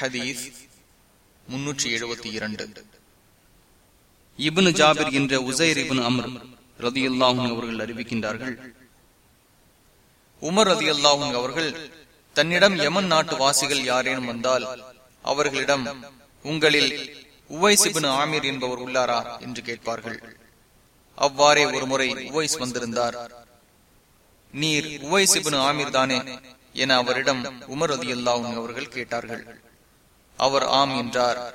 ஹதீஸ் முன்னூற்றி எழுபத்தி இரண்டு. இபுனு ஜாபிர் என்ற உசைர் இபுன் அமர் ரதி அல்லாஹும் அவர்கள் அறிவிக்கின்றார்கள் உமர் ரதி அல்லாஹும் அவர்கள் தன்னிடம் யமன் நாட்டு வாசிகள் யாரேனும் வந்தால் அவர்களிடம் உங்களில் உவைஸ் இபின் ஆமீர் என்பவர் உள்ளாரா? என்று கேட்பார்கள். அவ்வாறே ஒருமுறை உவைஸ் வந்திருந்தார். நீர் உவைசிபின் ஆமீர் தானே? என அவரிடம் உமர் ரதி அல்லாஹும் அவர்கள் கேட்டார்கள். அவர் ஆம் என்றார்.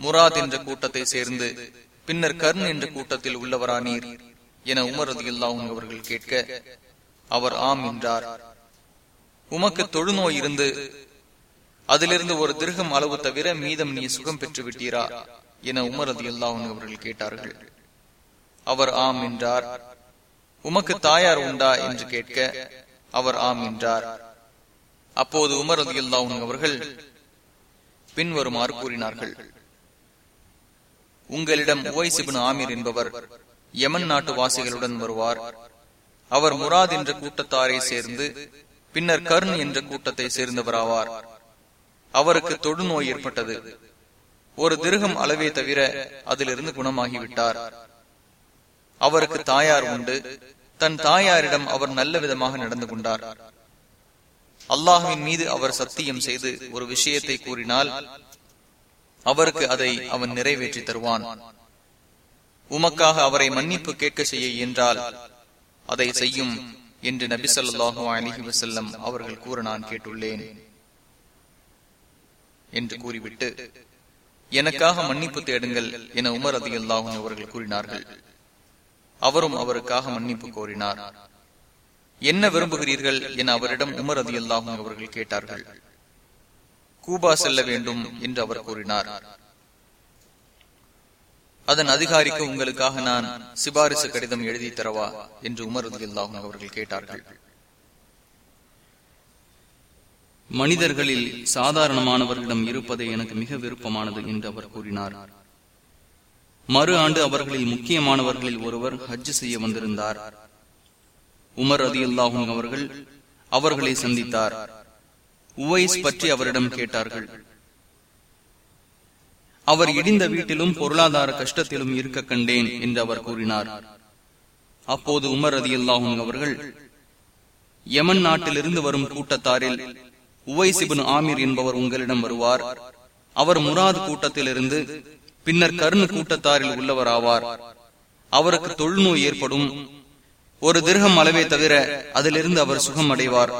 முராத் என்ற கூட்டத்தை சேர்ந்து பின்னர் கர்ண் என்ற கூட்டத்தில் உள்ளவரா நீர் என உமரது ரதி அவர்கள் கேட்க அவர் ஆம் என்றார். உமக்கு தொழுநோய் இருந்து அதிலிருந்து ஒரு திருகம் அளவு தவிர மீதம் நீ சுகம் பெற்று விட்டீரா என உமரது ரதி அவர்கள் கேட்டார்கள். அவர் ஆம் என்றார். உமக்கு தாயார் உண்டா என்று கேட்க அவர் ஆம் என்றார். அப்போது உமர் ரதி அல்லாஹும் அவர்கள் பின்வருமாறு கூறினார்கள். உங்களிடம் உவைசிபின் ஆமீர் என்பவர் யமன் நாட்டு வாசிகளுடன் வருவார். அவர் முராத் என்ற கூட்டத்தாரை சேர்ந்து பின்னர் கர்ண் என்ற கூட்டத்தை சேர்ந்தவராவார். அவருக்கு தொடுநோய் ஏற்பட்டது. ஒரு திருகம் அளவே தவிர அதிலிருந்து குணமாகிவிட்டார். அவருக்கு தாயார் உண்டு. தன் தாயாரிடம் அவர் நல்ல விதமாக நடந்து கொண்டார். அல்லாஹுவின் மீது அவர் சத்தியம் செய்து ஒரு விஷயத்தை கூறினால் அவருக்கு அதை அவன் நிறைவேற்றி தருவான். உமக்காக அவரை மன்னிப்பு கேட்க செய்ய என்றால் அதை செய்யும் என்று நபி சொல்லாஹு அலிஹி வசல்லம் அவர்கள் கூற நான் கேட்டுள்ளேன் என்று கூறிவிட்டு எனக்காக மன்னிப்பு தேடுங்கள் என உமர் அதி அல்லாஹும் அவர்கள் கூறினார்கள். அவரும் அவருக்காக மன்னிப்பு கோரினார். என்ன விரும்புகிறீர்கள் என அவரிடம் உமர் அதி அல்லாஹும் அவர்கள் கேட்டார்கள். கூபா செல்ல வேண்டும் என்று அவர் கூறினார். அதன் அதிகாரிக்கு உங்களுக்காக நான் சிபாரிசு கடிதம் எழுதி தரவா என்று உமர் அதி அல்லாஹும் அவர்கள் கேட்டார்கள். மனிதர்களில் சாதாரணமானவர்களிடம் இருப்பதே எனக்கு மிக விருப்பமானது என்று அவர் கூறினார். மறு ஆண்டு அவர்களில் முக்கியமானவர்களில் ஒருவர் ஹஜ் செய்ய வந்திருந்தார். உமர் அதி அல்லாஹும் அவர்கள் அவர்களை சந்தித்தார். உவைஸ் பற்றி அவரிடம் கேட்டார்கள். அவர் இடிந்த வீட்டிலும் பொருளாதார கஷ்டத்திலும் இருக்க கண்டேன் என்று அவர் கூறினார். அப்போது உமர் அதி அல்லாஹும் அவர்கள் யமன் நாட்டிலிருந்து வரும் கூட்டத்தாரில் உவைசிபின் ஆமீர் என்பவர் உங்களிடம் வருவார். அவர் முராத் கூட்டத்திலிருந்து பின்னர் கருண் கூட்டத்தாரில் உள்ளவர் ஆவார் அவருக்கு தொழுநோய் ஏற்படும். ஒரு திருகம் அளவே தவிர அதிலிருந்து அவர் சுகம் அடைவார்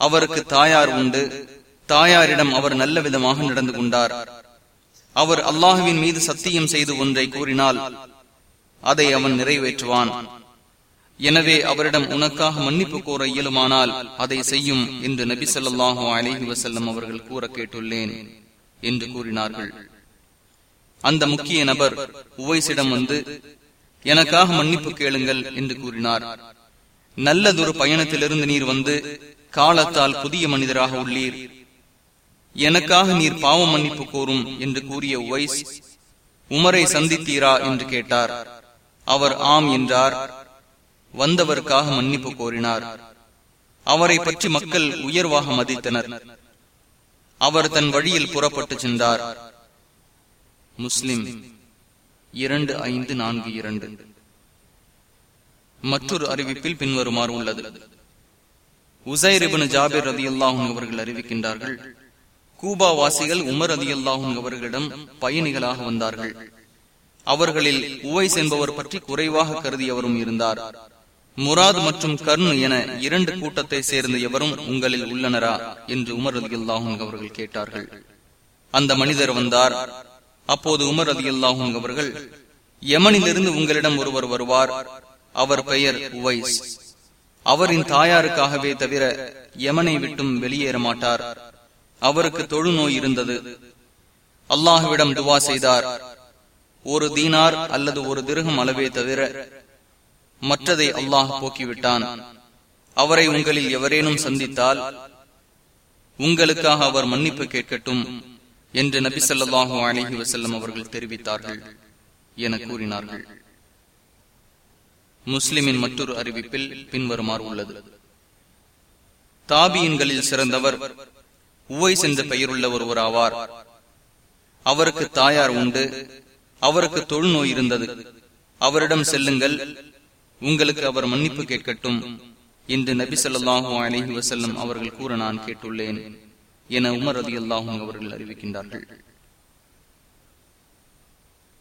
அவருக்கு தாயார் உண்டு. தாயாரிடம் அவர் நல்ல விதமாக நடந்து கொண்டார். அவர் அல்லாஹுவின் மீது சத்தியம் செய்து ஒன்றை கூறினால் அதை அவன் நிறைவேற்றுவான். எனவே அவரிடம் உனக்காக மன்னிப்பு கோர இயலுமானால் அதை செய்யும் என்று நபி சொல்லாஹு அலஹி வசல்லம் அவர்கள் கூற கேட்டுள்ளேன் என்று கூறினார்கள். அந்த முக்கிய நபர் உவைசிடம் வந்து எனக்காக மன்னிப்பு கேளுங்கள் என்று கூறினார். நல்லதொரு பயணத்திலிருந்து நீர் வந்து காலத்தால் புதிய மனிதராக உள்ளீர். எனக்காக நீர் பாவ மன்னிப்பு கோரும் என்று கூறிய ஒய்ஸ் உமரை சந்தித்தீரா என்று கேட்டார். அவர் ஆம் என்றார். வந்தவருக்காக மன்னிப்பு கோரினார். அவரை பற்றி மக்கள் உயர்வாக மதித்தனர். அவர் தன் வழியில் புறப்பட்டு சென்றார். முஸ்லிம். இரண்டு ஐந்து நான்கு இரண்டு. மற்றொரு அறிவிப்பில் பின்வருமாறு உள்ளது. உசைரிபனு ஜாபிர் ரதி அல்லாஹும் அவர்கள் அறிவிக்கின்றார்கள் கூபா வாசிகள் உமர் ரதி அல்லாஹும் அவர்களிடம் பயணிகளாக வந்தார்கள். அவர்களில் உவைஸ் என்பவர் பற்றி குறைவாக கருதி அவரும் இருந்தார். முராத் மற்றும் கர்ணு என இரண்டு கூட்டத்தை சேர்ந்த எவரும் உங்களில் உள்ளனரா? என்று உமர் ரதி அல்லாஹும் அவர்கள் கேட்டார்கள். அந்த மனிதர் வந்தார் அப்போது உமர் அதி அல்லாஹும் அவர்கள் யமனிலிருந்து உங்களிடம் ஒருவர் வருவார். அவர் பெயர் உவைஸ். அவரின் தாயாருக்காகவே தவிர யமனை விட்டும் வெளியேற மாட்டார் அவருக்கு தொழுநோய் இருந்தது. அல்லாஹுவிடம் துவா செய்தார். ஒரு தீனார் அல்லது ஒரு திருகம் அளவே தவிர மற்றதை அல்லாஹ் போக்கிவிட்டான். அவரை உங்களில் எவரேனும் சந்தித்தால் உங்களுக்காக அவர் மன்னிப்பு கேட்கட்டும். என்று நபி சொல்லாஹு அலஹி வசல்லம் அவர்கள் தெரிவித்தார்கள். என கூறினார்கள். முஸ்லிமின் மற்றொரு அறிவிப்பில் பின்வருமாறு உள்ளது. தாபியன்களில் சிறந்தவர் உவைஸ் என்ற பெயருள்ள ஒருவர் ஆவார். அவருக்கு தாயார் உண்டு. அவருக்கு தொழுநோய் இருந்தது. அவரிடம் செல்லுங்கள். உங்களுக்கு அவர் மன்னிப்பு கேட்கட்டும். என்று நபி சொல்லாஹு அலஹி வசல்லம் அவர்கள் கூற நான் கேட்டுள்ளேன். என உமர் அதி அல்லாஹும் அவர்கள் அறிவிக்கின்றார்கள்.